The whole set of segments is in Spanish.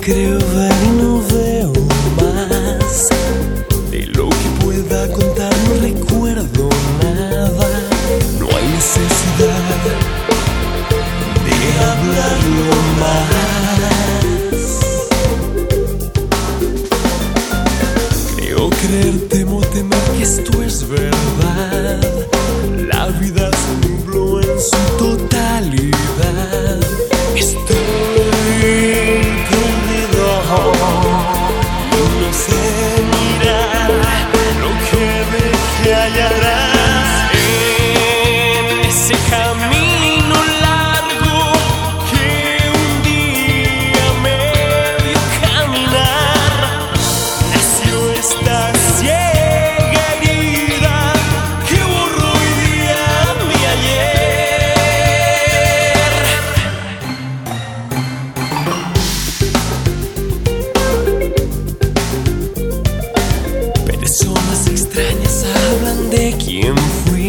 creo ver y no veo más. De lo que pueda contar no recuerdo nada. No hay necesidad de hablarlo más. Creo creer, temo temer que esto es verdad. La vida se nubló en su totalidad.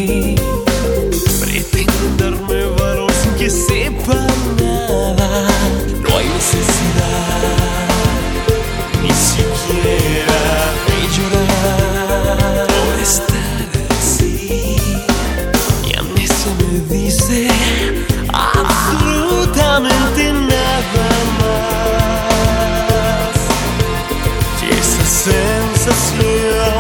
ti. Pretendo darme valor sin que sepa nada. No hay necesidad, ni siquiera de llorar por estar así. Mi amnesia me dice absolutamente nada más. Y esa sensación.